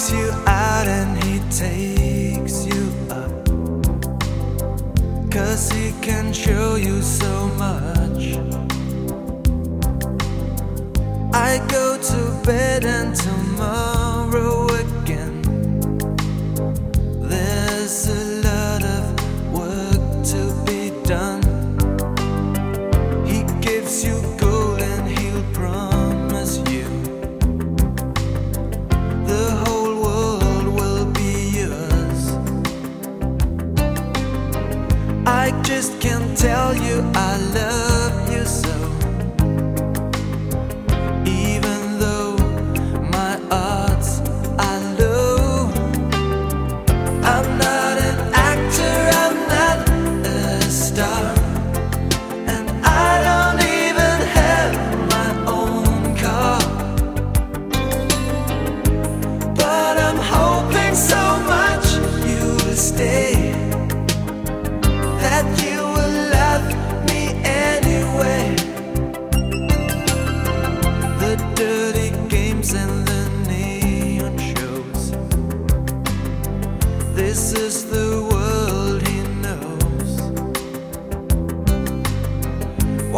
takes you out and he takes you up. Cause he can show you so much. I go to bed. I'm not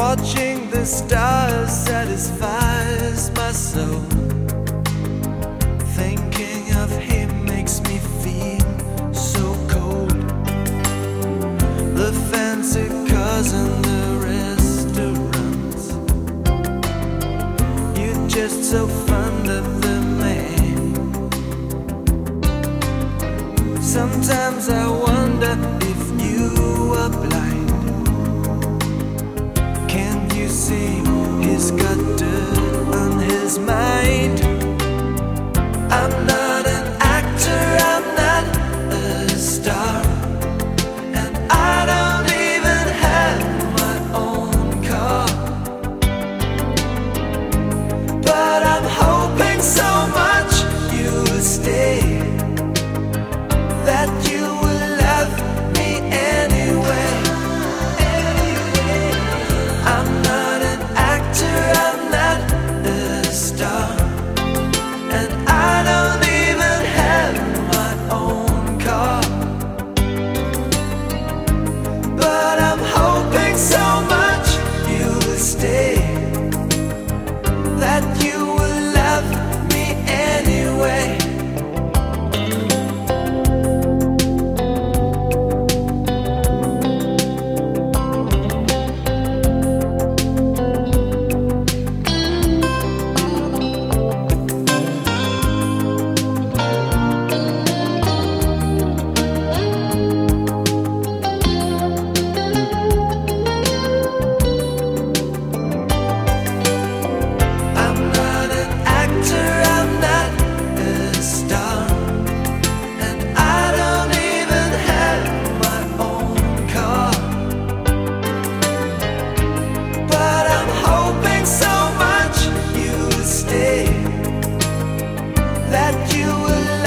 Watching the stars satisfies my soul. Thinking of him makes me feel so cold. The fancy cars and the restaurants. You're just so fond of the man. Sometimes I see he's got dirt on his mind. I'm not. away.